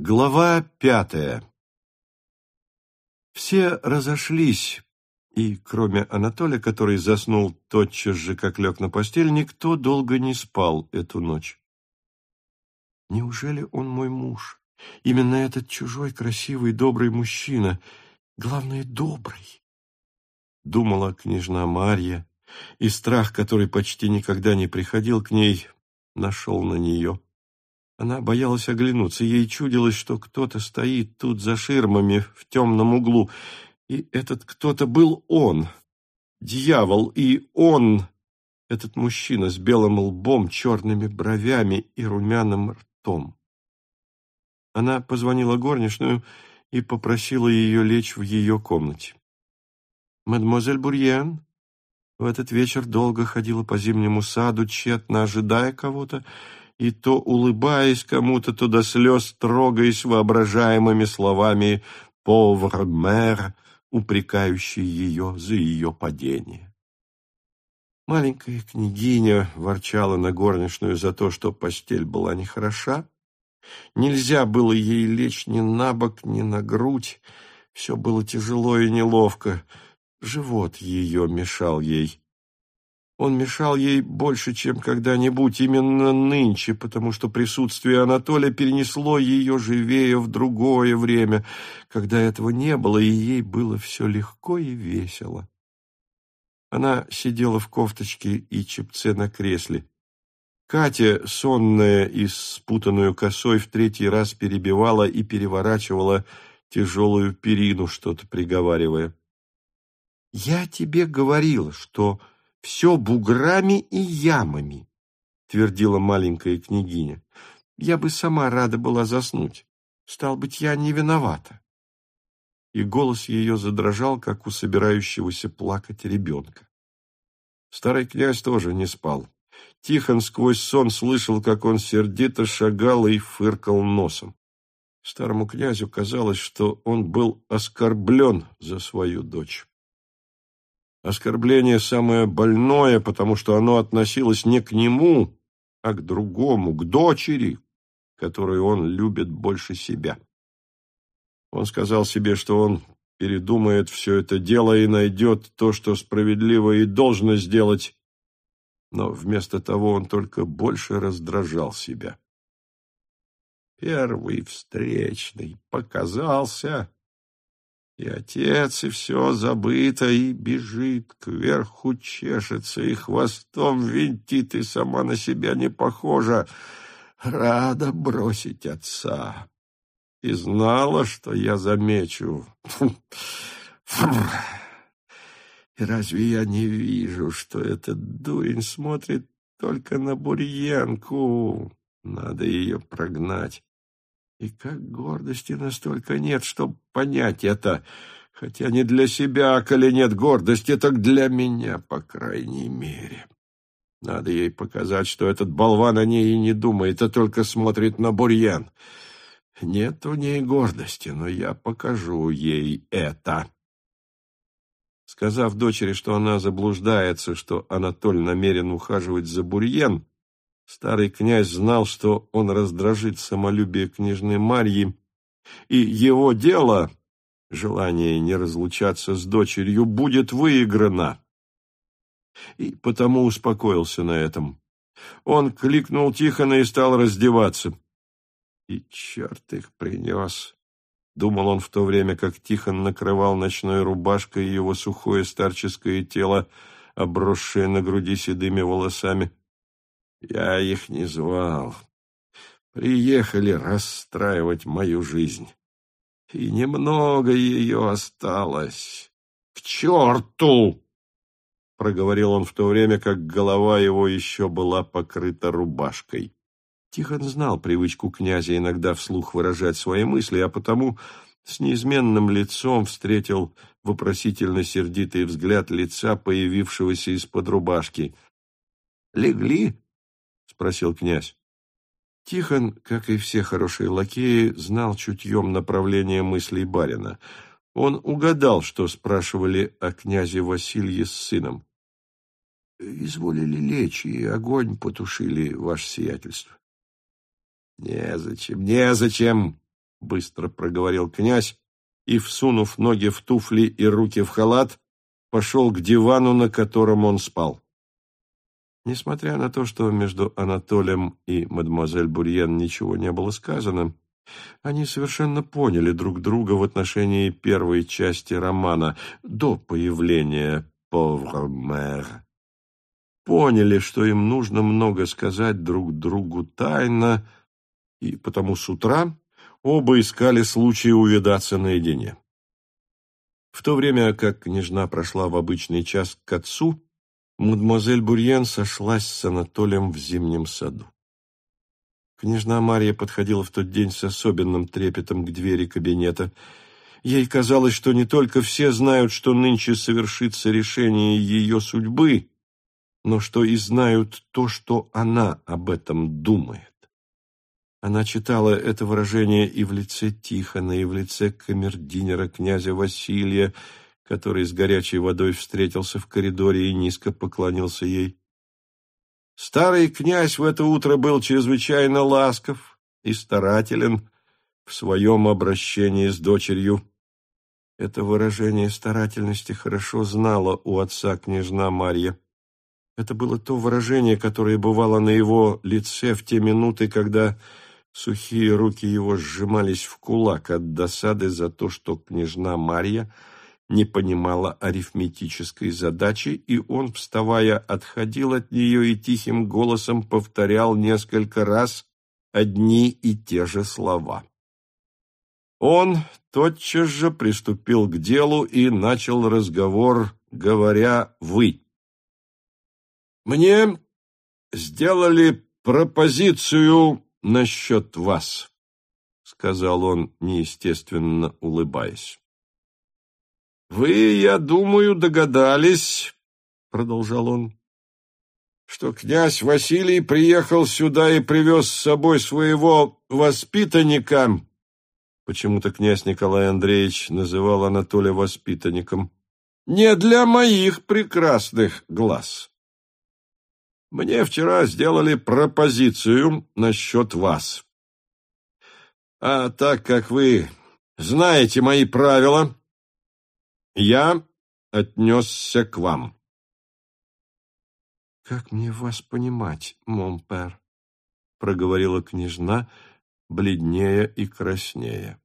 Глава пятая Все разошлись, и, кроме Анатолия, который заснул тотчас же, как лег на постель, никто долго не спал эту ночь. Неужели он мой муж? Именно этот чужой, красивый, добрый мужчина, главное, добрый. Думала княжна Марья, и страх, который почти никогда не приходил к ней, нашел на нее. Она боялась оглянуться, ей чудилось, что кто-то стоит тут за ширмами в темном углу, и этот кто-то был он, дьявол, и он, этот мужчина с белым лбом, черными бровями и румяным ртом. Она позвонила горничную и попросила ее лечь в ее комнате. Мадемуазель Бурьен в этот вечер долго ходила по зимнему саду, тщетно ожидая кого-то, и то улыбаясь кому-то, то до слез трогаясь воображаемыми словами «повар мэр», упрекающий ее за ее падение. Маленькая княгиня ворчала на горничную за то, что постель была нехороша. Нельзя было ей лечь ни на бок, ни на грудь. Все было тяжело и неловко. Живот ее мешал ей. Он мешал ей больше, чем когда-нибудь, именно нынче, потому что присутствие Анатолия перенесло ее живее в другое время, когда этого не было, и ей было все легко и весело. Она сидела в кофточке и чепце на кресле. Катя, сонная и спутанную косой, в третий раз перебивала и переворачивала тяжелую перину, что-то приговаривая. «Я тебе говорила, что...» все буграми и ямами, твердила маленькая княгиня. Я бы сама рада была заснуть. Стал быть, я не виновата. И голос ее задрожал, как у собирающегося плакать ребенка. Старый князь тоже не спал. Тихон сквозь сон слышал, как он сердито шагал и фыркал носом. Старому князю казалось, что он был оскорблен за свою дочь. Оскорбление самое больное, потому что оно относилось не к нему, а к другому, к дочери, которую он любит больше себя. Он сказал себе, что он передумает все это дело и найдет то, что справедливо и должно сделать, но вместо того он только больше раздражал себя. Первый встречный показался, и отец, и все забыто, и бежит, кверху чешется, и хвостом винтит, и сама на себя не похожа. Рада бросить отца. И знала, что я замечу. И разве я не вижу, что этот дурень смотрит только на Бурьянку? Надо ее прогнать. И как гордости настолько нет, чтобы понять это, хотя не для себя, а коли нет гордости, так для меня, по крайней мере. Надо ей показать, что этот болван о ней и не думает, а только смотрит на бурьян. Нет у ней гордости, но я покажу ей это. Сказав дочери, что она заблуждается, что Анатоль намерен ухаживать за бурьян, Старый князь знал, что он раздражит самолюбие княжны Марьи, и его дело, желание не разлучаться с дочерью, будет выиграно. И потому успокоился на этом. Он кликнул Тихона и стал раздеваться. И черт их принес! Думал он в то время, как Тихон накрывал ночной рубашкой его сухое старческое тело, обросшее на груди седыми волосами. Я их не звал. Приехали расстраивать мою жизнь. И немного ее осталось. К черту! Проговорил он в то время, как голова его еще была покрыта рубашкой. Тихон знал привычку князя иногда вслух выражать свои мысли, а потому с неизменным лицом встретил вопросительно-сердитый взгляд лица, появившегося из-под рубашки. «Легли?» Спросил князь. Тихон, как и все хорошие лакеи, знал чутьем направление мыслей барина. Он угадал, что спрашивали о князе Василье с сыном. «Изволили лечь, и огонь потушили, ваше сиятельство». «Незачем, незачем!» — быстро проговорил князь и, всунув ноги в туфли и руки в халат, пошел к дивану, на котором он спал. Несмотря на то, что между Анатолием и мадемуазель Бурьен ничего не было сказано, они совершенно поняли друг друга в отношении первой части романа до появления «Повр мэр». Поняли, что им нужно много сказать друг другу тайно, и потому с утра оба искали случая увидаться наедине. В то время как княжна прошла в обычный час к отцу, мадемуазель Бурьен сошлась с Анатолием в зимнем саду. Княжна Мария подходила в тот день с особенным трепетом к двери кабинета. Ей казалось, что не только все знают, что нынче совершится решение ее судьбы, но что и знают то, что она об этом думает. Она читала это выражение и в лице Тихона, и в лице камердинера князя Василия, который с горячей водой встретился в коридоре и низко поклонился ей. Старый князь в это утро был чрезвычайно ласков и старателен в своем обращении с дочерью. Это выражение старательности хорошо знала у отца княжна Марья. Это было то выражение, которое бывало на его лице в те минуты, когда сухие руки его сжимались в кулак от досады за то, что княжна Марья – не понимала арифметической задачи, и он, вставая, отходил от нее и тихим голосом повторял несколько раз одни и те же слова. Он тотчас же приступил к делу и начал разговор, говоря «вы». «Мне сделали пропозицию насчет вас», — сказал он, неестественно улыбаясь. «Вы, я думаю, догадались, — продолжал он, — что князь Василий приехал сюда и привез с собой своего воспитанника». Почему-то князь Николай Андреевич называл Анатолия воспитанником. «Не для моих прекрасных глаз. Мне вчера сделали пропозицию насчет вас. А так как вы знаете мои правила, я отнесся к вам. «Как мне вас понимать, Монпер?» — проговорила княжна, бледнее и краснее.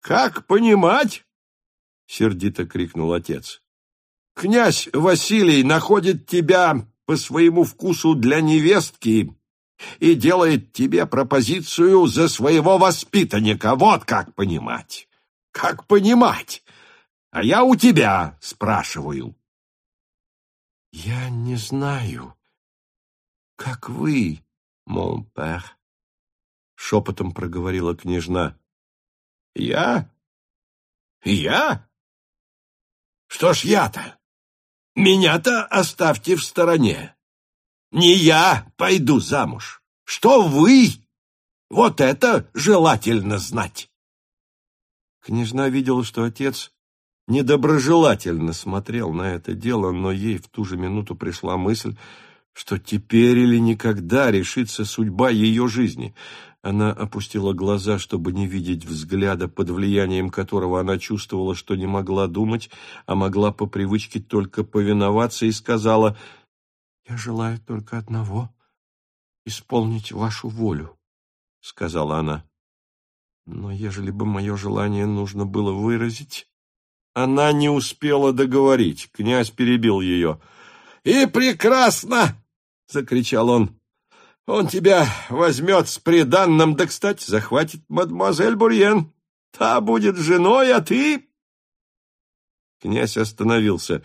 «Как понимать?» — сердито крикнул отец. «Князь Василий находит тебя по своему вкусу для невестки и делает тебе пропозицию за своего воспитанника. Вот как понимать! Как понимать! А я у тебя спрашиваю. Я не знаю, как вы, монпер, шепотом проговорила княжна. Я? Я? Что ж я-то? Меня-то оставьте в стороне. Не я пойду замуж. Что вы? Вот это желательно знать. Княжна видела, что отец недоброжелательно смотрел на это дело, но ей в ту же минуту пришла мысль, что теперь или никогда решится судьба ее жизни. Она опустила глаза, чтобы не видеть взгляда, под влиянием которого она чувствовала, что не могла думать, а могла по привычке только повиноваться, и сказала, «Я желаю только одного — исполнить вашу волю», — сказала она. «Но ежели бы мое желание нужно было выразить, она не успела договорить. Князь перебил ее. «И прекрасно!» — закричал он. «Он тебя возьмет с приданным, да, кстати, захватит мадемуазель Бурьен. Та будет женой, а ты...» Князь остановился.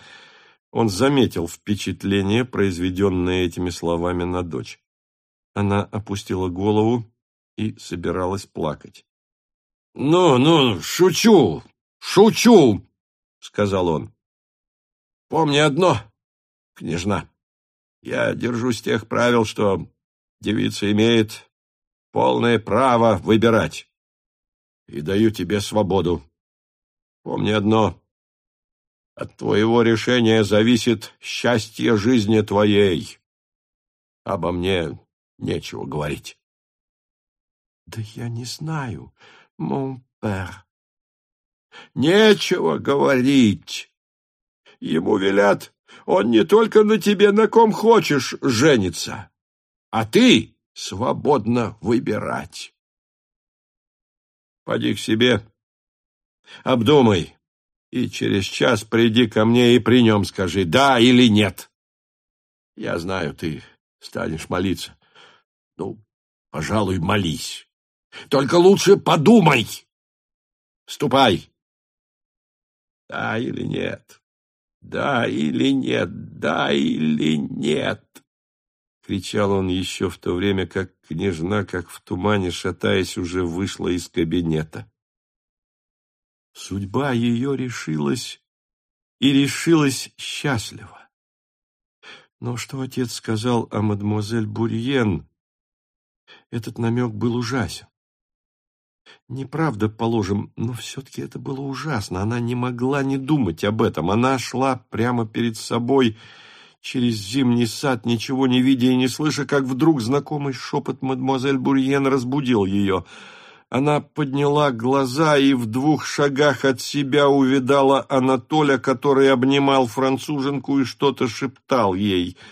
Он заметил впечатление, произведенное этими словами на дочь. Она опустила голову и собиралась плакать. «Ну, ну, шучу, шучу!» — сказал он. «Помни одно, княжна, я держусь тех правил, что девица имеет полное право выбирать, и даю тебе свободу. Помни одно, от твоего решения зависит счастье жизни твоей. Обо мне нечего говорить». Да я не знаю, мон пер. Нечего говорить. Ему велят, он не только на тебе, на ком хочешь, женится, а ты свободно выбирать. Поди к себе, обдумай, и через час приди ко мне и при нем скажи, да или нет. Я знаю, ты станешь молиться. Ну, пожалуй, молись. Только лучше подумай. Ступай. Да или нет? Да или нет? Да или нет? Кричал он еще в то время, как княжна, как в тумане, шатаясь, уже вышла из кабинета. Судьба ее решилась и решилась счастливо. Но что отец сказал о мадемуазель Бурьен, этот намек был ужасен. Неправда, положим, но все-таки это было ужасно. Она не могла не думать об этом. Она шла прямо перед собой через зимний сад, ничего не видя и не слыша, как вдруг знакомый шепот мадемуазель Бурьен разбудил ее. Она подняла глаза и в двух шагах от себя увидала Анатоля, который обнимал француженку и что-то шептал ей —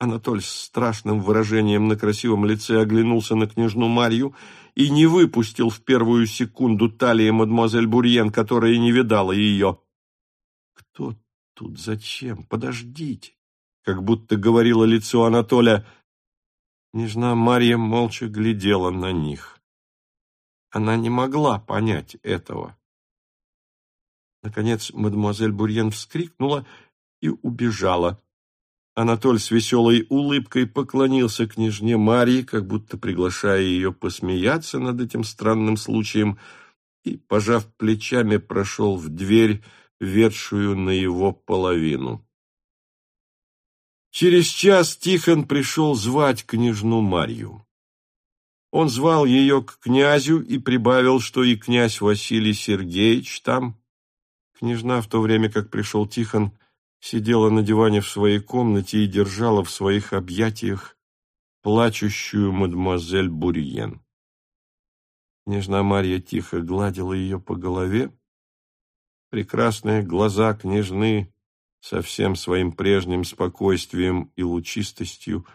Анатоль с страшным выражением на красивом лице оглянулся на княжну Марью и не выпустил в первую секунду талии мадемуазель Бурьен, которая не видала ее. «Кто тут? Зачем? Подождите!» Как будто говорило лицо Анатоля. Княжна Марья молча глядела на них. Она не могла понять этого. Наконец мадемуазель Бурьен вскрикнула и убежала. Анатоль с веселой улыбкой поклонился княжне Марии, как будто приглашая ее посмеяться над этим странным случаем, и, пожав плечами, прошел в дверь, ведшую на его половину. Через час Тихон пришел звать княжну Марью. Он звал ее к князю и прибавил, что и князь Василий Сергеевич там. Княжна, в то время как пришел Тихон, сидела на диване в своей комнате и держала в своих объятиях плачущую мадемуазель Бурьен. Княжна Марья тихо гладила ее по голове. Прекрасные глаза княжны со всем своим прежним спокойствием и лучистостью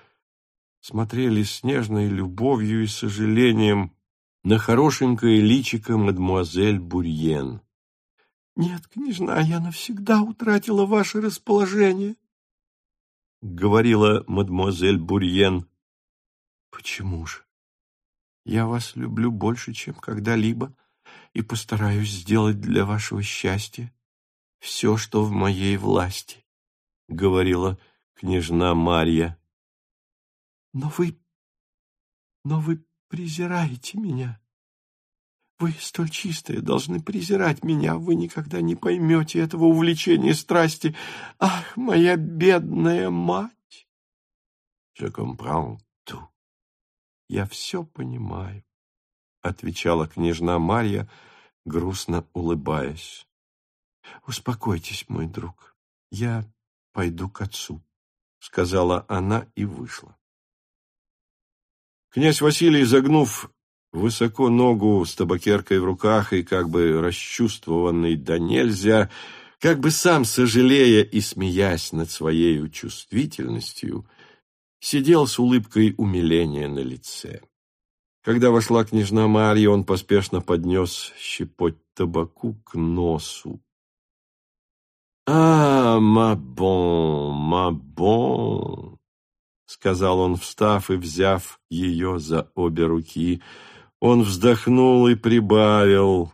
смотрели с нежной любовью и сожалением на хорошенькое личико мадемуазель Бурьен. «Нет, княжна, я навсегда утратила ваше расположение», — говорила мадемуазель Бурьен. «Почему же? Я вас люблю больше, чем когда-либо, и постараюсь сделать для вашего счастья все, что в моей власти», — говорила княжна Марья. «Но вы... но вы презираете меня», вы, столь чистые, должны презирать меня. Вы никогда не поймете этого увлечения страсти. Ах, моя бедная мать! Je comprends tout. Я все понимаю, — отвечала княжна Марья, грустно улыбаясь. Успокойтесь, мой друг. Я пойду к отцу, — сказала она и вышла. Князь Василий, загнув высоко ногу с табакеркой в руках и как бы расчувствованный да нельзя, как бы сам сожалея и смеясь над своей чувствительностью, сидел с улыбкой умиления на лице. Когда вошла княжна Марья, он поспешно поднес щепоть табаку к носу. «А, мабон, мабон!» — сказал он, встав и взяв ее за обе руки — он вздохнул и прибавил.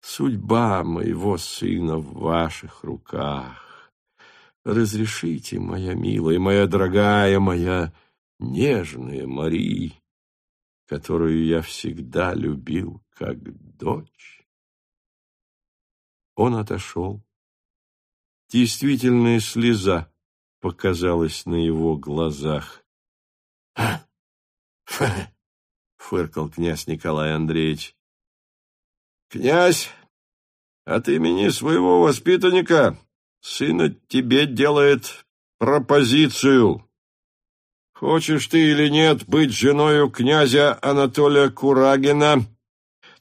«Судьба моего сына в ваших руках. Разрешите, моя милая, моя дорогая, моя нежная Мари, которую я всегда любил как дочь». Он отошел. Действительная слеза показалась на его глазах. «Фа! Фыркал князь Николай Андреевич. «Князь, от имени своего воспитанника сына тебе делает пропозицию». Хочешь ты или нет быть женою князя Анатолия Курагина?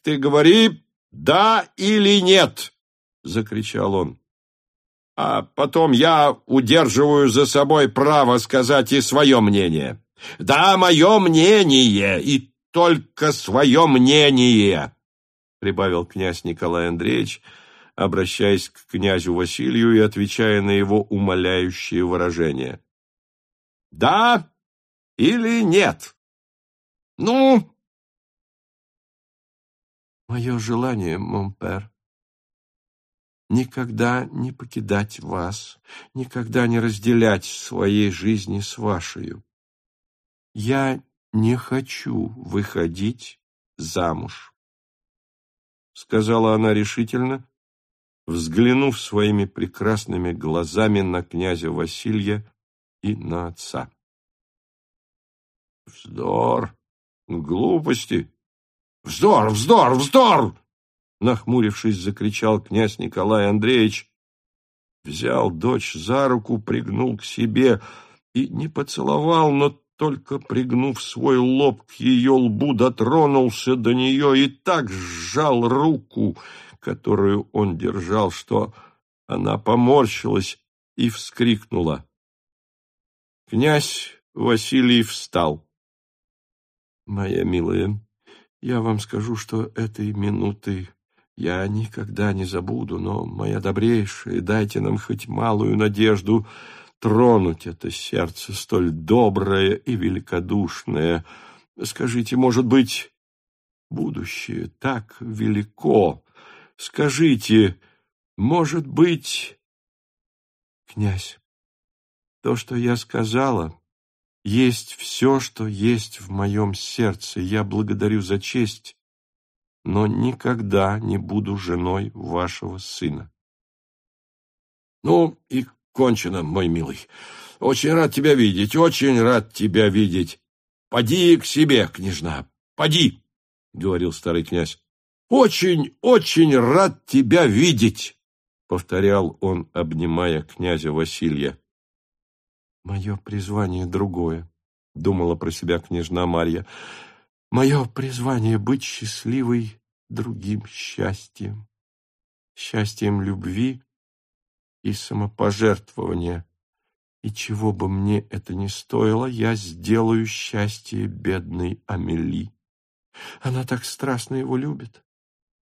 Ты говори «да» или «нет», — закричал он. А потом я удерживаю за собой право сказать и свое мнение. Да, мое мнение, и только свое мнение, — прибавил князь Николай Андреевич, обращаясь к князю Василию и отвечая на его умоляющие выражения. «Да или нет? Ну?» «Мое желание, Монпер, никогда не покидать вас, никогда не разделять своей жизни с вашей. Я не хочу выходить замуж», — сказала она решительно, взглянув своими прекрасными глазами на князя Василия и на отца. «Вздор! Глупости! Вздор! Вздор! Вздор!» Нахмурившись, закричал князь Николай Андреевич, взял дочь за руку, пригнул к себе и не поцеловал, но только пригнув свой лоб к ее лбу, дотронулся до нее и так сжал руку, которую он держал, что она поморщилась и вскрикнула. Князь Василий встал. «Моя милая, я вам скажу, что этой минуты я никогда не забуду, но, моя добрейшая, дайте нам хоть малую надежду тронуть это сердце столь доброе и великодушное. Скажите, может быть, будущее так велико, Скажите, может быть... Князь, то, что я сказала, есть все, что есть в моем сердце. Я благодарю за честь, но никогда не буду женой вашего сына. Ну, и кончено, мой милый. Очень рад тебя видеть, очень рад тебя видеть. Поди к себе, княжна, поди, — говорил старый князь. «Очень, очень рад тебя видеть!» — повторял он, обнимая князя Василия. «Мое призвание другое», — думала про себя княжна Марья. «Мое призвание — быть счастливой другим счастьем, счастьем любви и самопожертвования. И чего бы мне это ни стоило, я сделаю счастье бедной Амели. Она так страстно его любит.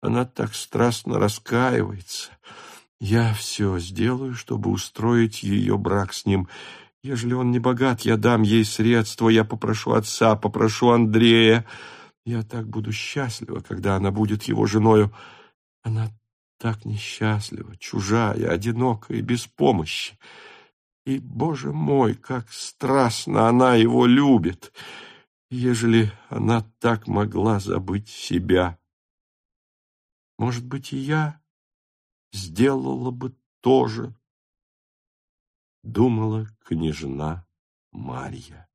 Она так страстно раскаивается. Я все сделаю, чтобы устроить ее брак с ним. Ежели он не богат, я дам ей средства, я попрошу отца, попрошу Андрея. Я так буду счастлива, когда она будет его женою. Она так несчастлива, чужая, одинокая, без помощи. И, Боже мой, как страстно она его любит, ежели она так могла забыть себя. Может быть, и я сделала бы то же, думала княжна Марья.